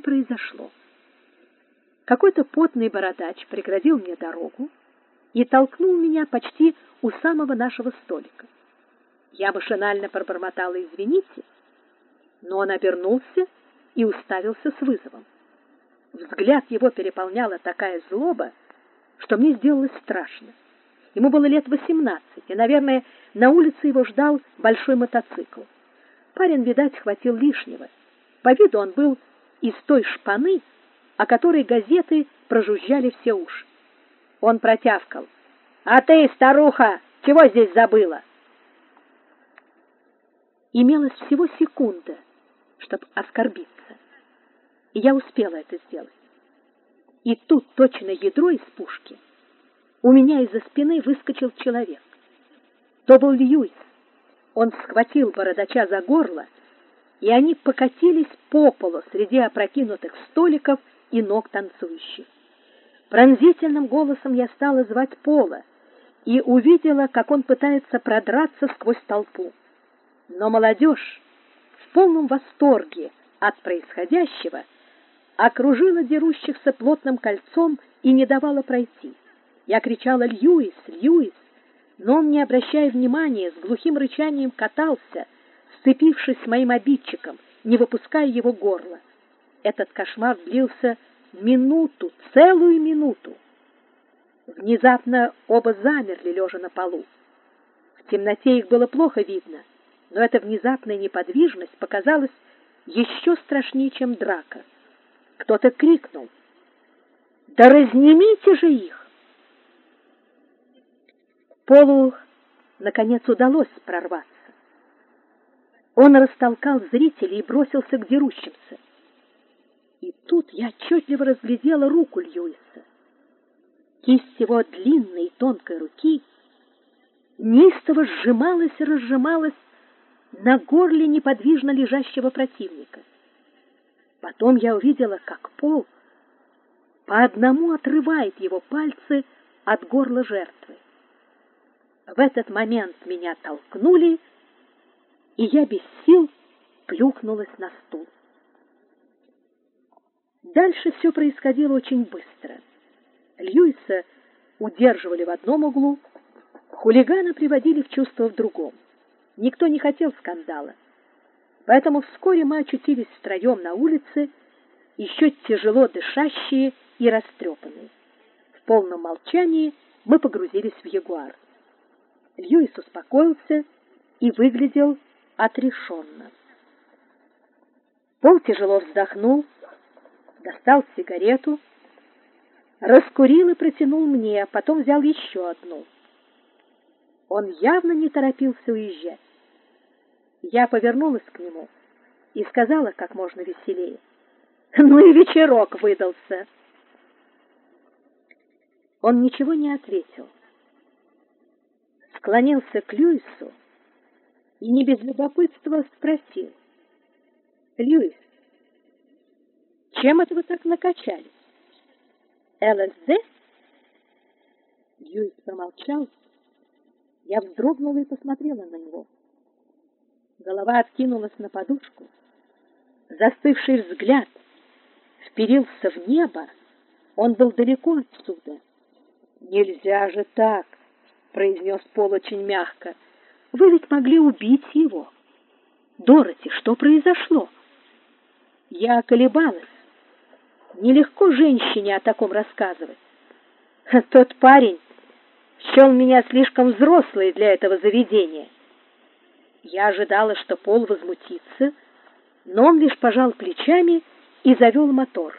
произошло. Какой-то потный бородач преградил мне дорогу и толкнул меня почти у самого нашего столика. Я машинально пробормотала «извините», но он обернулся и уставился с вызовом. Взгляд его переполняла такая злоба, что мне сделалось страшно. Ему было лет восемнадцать, и, наверное, на улице его ждал большой мотоцикл. Парень, видать, хватил лишнего. По виду он был из той шпаны, о которой газеты прожужжали все уши. Он протявкал: "А ты, старуха, чего здесь забыла?" Имелось всего секунда, чтобы оскорбиться. И я успела это сделать. И тут точно ядро из пушки. У меня из-за спины выскочил человек. То был Льюис. Он схватил бородача за горло, и они покатились по полу среди опрокинутых столиков и ног танцующих. Пронзительным голосом я стала звать Пола и увидела, как он пытается продраться сквозь толпу. Но молодежь в полном восторге от происходящего окружила дерущихся плотным кольцом и не давала пройти. Я кричала «Льюис! Льюис!», но он, не обращая внимания, с глухим рычанием катался, сцепившись с моим обидчиком, не выпуская его горла. Этот кошмар длился минуту, целую минуту. Внезапно оба замерли, лежа на полу. В темноте их было плохо видно, но эта внезапная неподвижность показалась еще страшнее, чем драка. Кто-то крикнул: "Да разнимите же их!" Полу наконец удалось прорваться. Он растолкал зрителей и бросился к дерущимся. И тут я отчетливо разглядела руку Льюиса. Кисть его длинной и тонкой руки неистово сжималась и разжималась на горле неподвижно лежащего противника. Потом я увидела, как Пол по одному отрывает его пальцы от горла жертвы. В этот момент меня толкнули, и я без сил плюхнулась на стул. Дальше все происходило очень быстро. Льюиса удерживали в одном углу, хулигана приводили в чувство в другом. Никто не хотел скандала. Поэтому вскоре мы очутились втроем на улице, еще тяжело дышащие и растрепанные. В полном молчании мы погрузились в Ягуар. Льюис успокоился и выглядел отрешенно. Пол тяжело вздохнул, достал сигарету, раскурил и протянул мне, а потом взял еще одну. Он явно не торопился уезжать. Я повернулась к нему и сказала как можно веселее: "Ну и вечерок выдался". Он ничего не ответил. Склонился к Льюису и не без любопытства спросил: "Льюис, чем это вы так накачались? ЛСД? Льюис промолчал. Я вздрогнула и посмотрела на него. Голова откинулась на подушку. Застывший взгляд вперился в небо. Он был далеко отсюда. Нельзя же так, произнес Пол очень мягко. Вы ведь могли убить его. Дороти, что произошло? Я колебалась. Нелегко женщине о таком рассказывать. Тот парень счел меня слишком взрослой для этого заведения. Я ожидала, что Пол возмутится, но он лишь пожал плечами и завел мотор.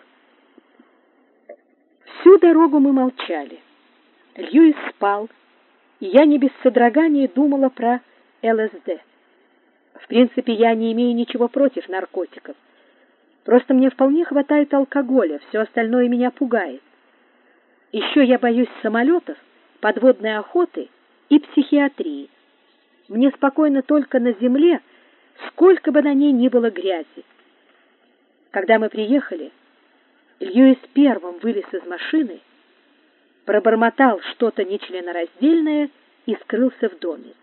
Всю дорогу мы молчали. Льюис спал, и я не без содрогания думала про ЛСД. В принципе, я не имею ничего против наркотиков. Просто мне вполне хватает алкоголя, все остальное меня пугает. Еще я боюсь самолетов, подводной охоты и психиатрии. Мне спокойно только на земле, сколько бы на ней ни было грязи. Когда мы приехали, Льюис первым вылез из машины, пробормотал что-то нечленораздельное и скрылся в доме.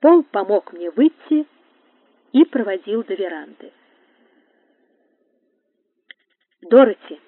Пол помог мне выйти и проводил до веранды. Дороти